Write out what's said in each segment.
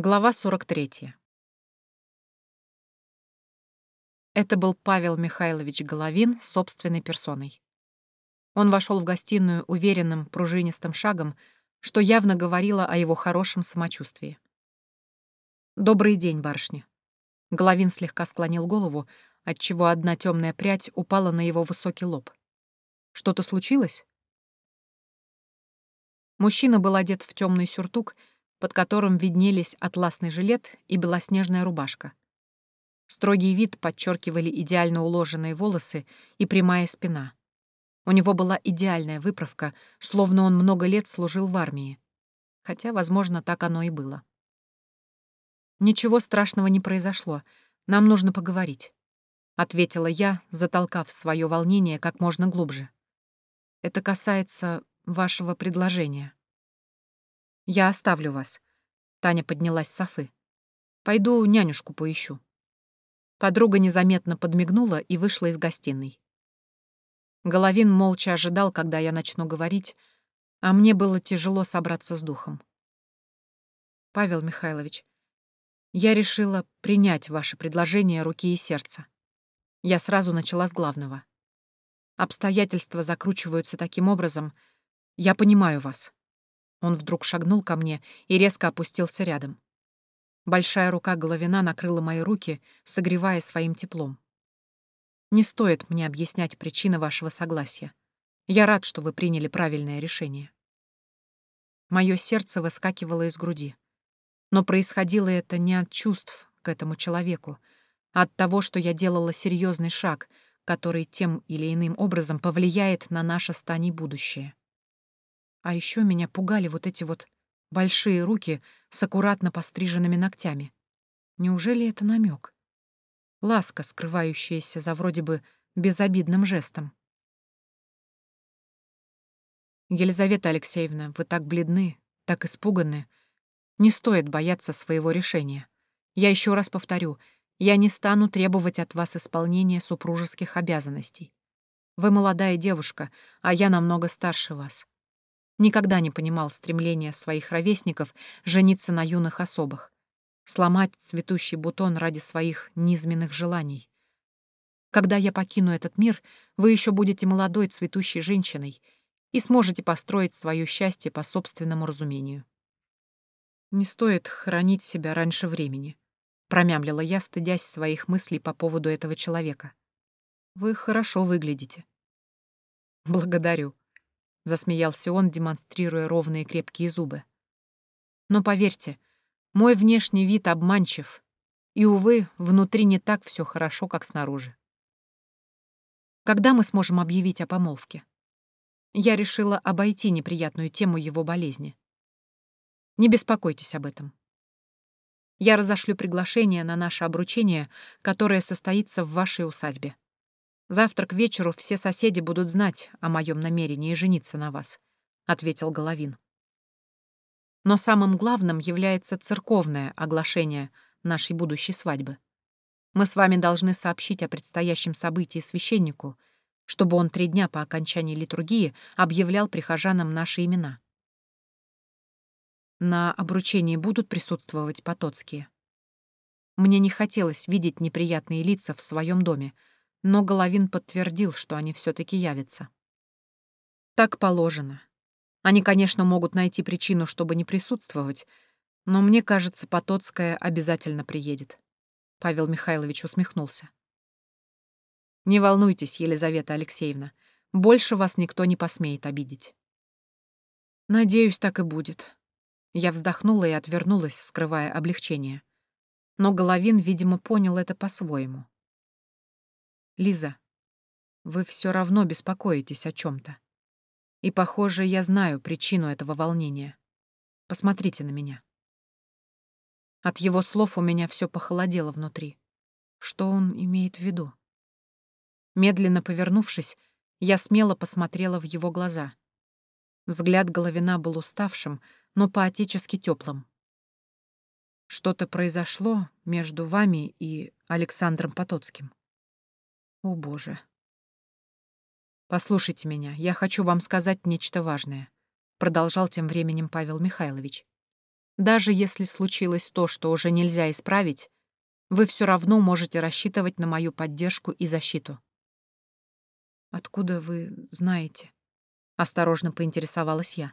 Глава 43. Это был Павел Михайлович Головин собственной персоной. Он вошел в гостиную уверенным, пружинистым шагом, что явно говорило о его хорошем самочувствии. «Добрый день, барышня». Головин слегка склонил голову, отчего одна темная прядь упала на его высокий лоб. «Что-то случилось?» Мужчина был одет в темный сюртук, под которым виднелись атласный жилет и белоснежная рубашка. Строгий вид подчеркивали идеально уложенные волосы и прямая спина. У него была идеальная выправка, словно он много лет служил в армии. Хотя, возможно, так оно и было. «Ничего страшного не произошло. Нам нужно поговорить», — ответила я, затолкав свое волнение как можно глубже. «Это касается вашего предложения». «Я оставлю вас». Таня поднялась с софы. «Пойду нянюшку поищу». Подруга незаметно подмигнула и вышла из гостиной. Головин молча ожидал, когда я начну говорить, а мне было тяжело собраться с духом. «Павел Михайлович, я решила принять ваше предложение руки и сердца. Я сразу начала с главного. Обстоятельства закручиваются таким образом. Я понимаю вас. Он вдруг шагнул ко мне и резко опустился рядом. Большая рука Головина накрыла мои руки, согревая своим теплом. «Не стоит мне объяснять причины вашего согласия. Я рад, что вы приняли правильное решение». Мое сердце выскакивало из груди. Но происходило это не от чувств к этому человеку, а от того, что я делала серьезный шаг, который тем или иным образом повлияет на наше с будущее. А еще меня пугали вот эти вот большие руки с аккуратно постриженными ногтями. Неужели это намек? Ласка, скрывающаяся за вроде бы безобидным жестом. Елизавета Алексеевна, вы так бледны, так испуганы. Не стоит бояться своего решения. Я еще раз повторю, я не стану требовать от вас исполнения супружеских обязанностей. Вы молодая девушка, а я намного старше вас. Никогда не понимал стремления своих ровесников жениться на юных особах, сломать цветущий бутон ради своих низменных желаний. Когда я покину этот мир, вы еще будете молодой цветущей женщиной и сможете построить свое счастье по собственному разумению. Не стоит хранить себя раньше времени, промямлила я, стыдясь своих мыслей по поводу этого человека. Вы хорошо выглядите. Благодарю. Засмеялся он, демонстрируя ровные крепкие зубы. Но поверьте, мой внешний вид обманчив, и, увы, внутри не так все хорошо, как снаружи. Когда мы сможем объявить о помолвке? Я решила обойти неприятную тему его болезни. Не беспокойтесь об этом. Я разошлю приглашение на наше обручение, которое состоится в вашей усадьбе. Завтра к вечеру все соседи будут знать о моем намерении жениться на вас», — ответил Головин. Но самым главным является церковное оглашение нашей будущей свадьбы. Мы с вами должны сообщить о предстоящем событии священнику, чтобы он три дня по окончании литургии объявлял прихожанам наши имена. На обручении будут присутствовать потоцкие. Мне не хотелось видеть неприятные лица в своем доме, но Головин подтвердил, что они все таки явятся. Так положено. Они, конечно, могут найти причину, чтобы не присутствовать, но мне кажется, Потоцкая обязательно приедет. Павел Михайлович усмехнулся. Не волнуйтесь, Елизавета Алексеевна, больше вас никто не посмеет обидеть. Надеюсь, так и будет. Я вздохнула и отвернулась, скрывая облегчение. Но Головин, видимо, понял это по-своему. Лиза, вы все равно беспокоитесь о чем-то. И, похоже, я знаю причину этого волнения. Посмотрите на меня. От его слов у меня все похолодело внутри. Что он имеет в виду? Медленно повернувшись, я смело посмотрела в его глаза. Взгляд Головина был уставшим, но поотечески теплым. Что-то произошло между вами и Александром Потоцким. О, Боже. «Послушайте меня, я хочу вам сказать нечто важное», — продолжал тем временем Павел Михайлович. Даже если случилось то, что уже нельзя исправить, вы все равно можете рассчитывать на мою поддержку и защиту. «Откуда вы знаете?» — осторожно поинтересовалась я.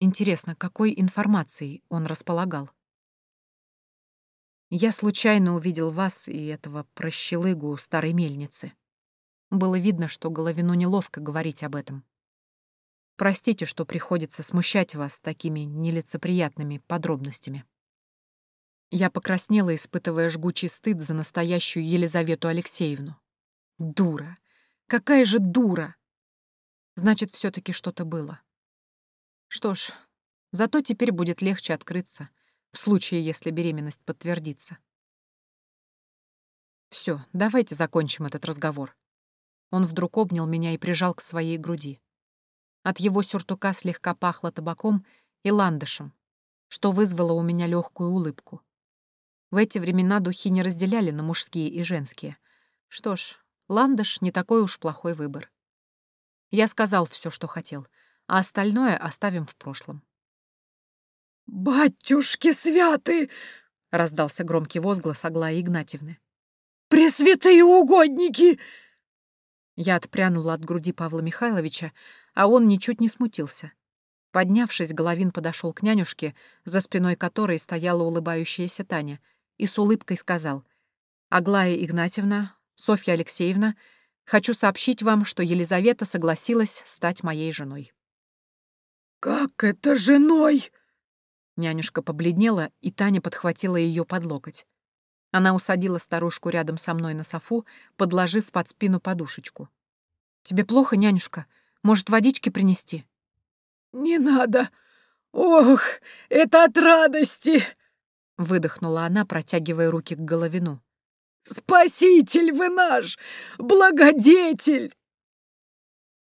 Интересно, какой информацией он располагал? Я случайно увидел вас и этого прощелыгу старой мельницы. Было видно, что Головину неловко говорить об этом. Простите, что приходится смущать вас такими нелицеприятными подробностями. Я покраснела, испытывая жгучий стыд за настоящую Елизавету Алексеевну. Дура! Какая же дура! Значит, все таки что-то было. Что ж, зато теперь будет легче открыться, в случае, если беременность подтвердится. Все, давайте закончим этот разговор. Он вдруг обнял меня и прижал к своей груди. От его сюртука слегка пахло табаком и ландышем, что вызвало у меня легкую улыбку. В эти времена духи не разделяли на мужские и женские. Что ж, ландыш — не такой уж плохой выбор. Я сказал все, что хотел, а остальное оставим в прошлом. «Батюшки святы!» — раздался громкий возглас Аглаи Игнатьевны. «Пресвятые угодники!» Я отпрянула от груди Павла Михайловича, а он ничуть не смутился. Поднявшись, Головин подошел к нянюшке, за спиной которой стояла улыбающаяся Таня, и с улыбкой сказал, «Аглая Игнатьевна, Софья Алексеевна, хочу сообщить вам, что Елизавета согласилась стать моей женой». «Как это женой?» Нянюшка побледнела, и Таня подхватила ее под локоть. Она усадила старушку рядом со мной на софу, подложив под спину подушечку. «Тебе плохо, нянюшка? Может, водички принести?» «Не надо! Ох, это от радости!» — выдохнула она, протягивая руки к головину. «Спаситель вы наш! Благодетель!»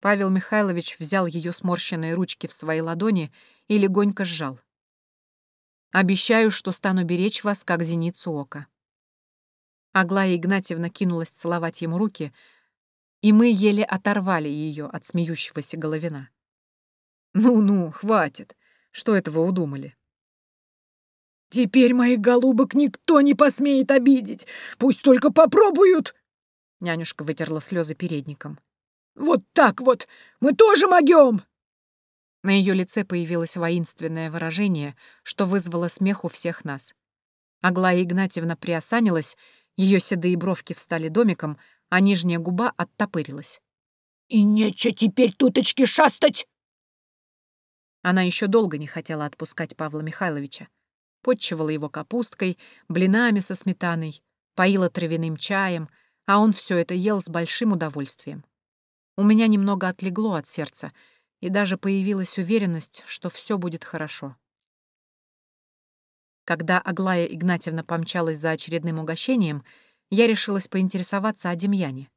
Павел Михайлович взял ее сморщенные ручки в свои ладони и легонько сжал. «Обещаю, что стану беречь вас, как зеницу ока». Аглая Игнатьевна кинулась целовать ему руки, и мы еле оторвали ее от смеющегося головина. «Ну-ну, хватит. Что это вы удумали?» «Теперь моих голубок никто не посмеет обидеть. Пусть только попробуют!» Нянюшка вытерла слезы передником. «Вот так вот! Мы тоже могем!» На ее лице появилось воинственное выражение, что вызвало смех у всех нас. Аглая Игнатьевна приосанилась, ее седые бровки встали домиком, а нижняя губа оттопырилась. «И нече теперь туточки шастать!» Она еще долго не хотела отпускать Павла Михайловича. Подчивала его капусткой, блинами со сметаной, поила травяным чаем, а он все это ел с большим удовольствием. У меня немного отлегло от сердца, и даже появилась уверенность, что все будет хорошо. Когда Аглая Игнатьевна помчалась за очередным угощением, я решилась поинтересоваться о Демьяне.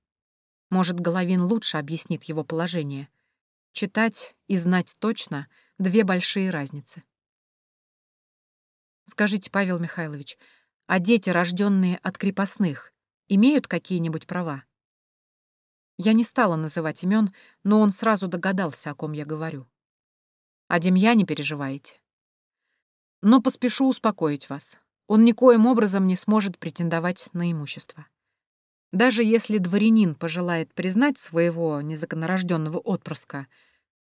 Может, Головин лучше объяснит его положение. Читать и знать точно — Две большие разницы. Скажите, Павел Михайлович, а дети, рожденные от крепостных, имеют какие-нибудь права? Я не стала называть имен, но он сразу догадался, о ком я говорю. О Демьяне переживаете. Но поспешу успокоить вас. Он никоим образом не сможет претендовать на имущество. Даже если дворянин пожелает признать своего незаконнорожденного отпрыска —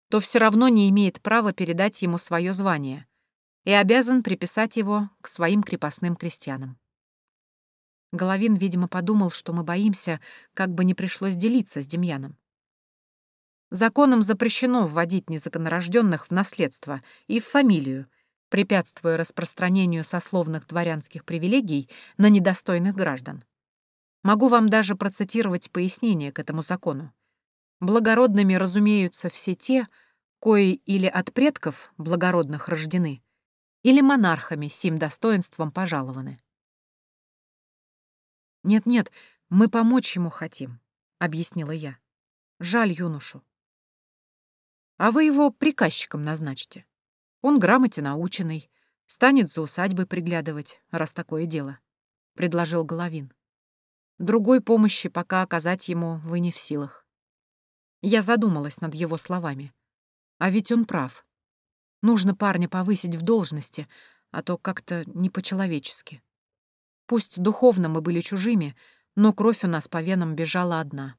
то все равно не имеет права передать ему свое звание и обязан приписать его к своим крепостным крестьянам. Головин, видимо, подумал, что мы боимся, как бы не пришлось делиться с Демьяном. Законом запрещено вводить незаконнорожденных в наследство и в фамилию, препятствуя распространению сословных дворянских привилегий на недостойных граждан. Могу вам даже процитировать пояснение к этому закону. Благородными разумеются все те, кои или от предков благородных рождены, или монархами сим достоинством пожалованы. «Нет-нет, мы помочь ему хотим», — объяснила я. «Жаль юношу». «А вы его приказчиком назначьте. Он грамоте наученный, станет за усадьбой приглядывать, раз такое дело», — предложил Головин. «Другой помощи пока оказать ему вы не в силах». Я задумалась над его словами. А ведь он прав. Нужно парня повысить в должности, а то как-то не по-человечески. Пусть духовно мы были чужими, но кровь у нас по венам бежала одна.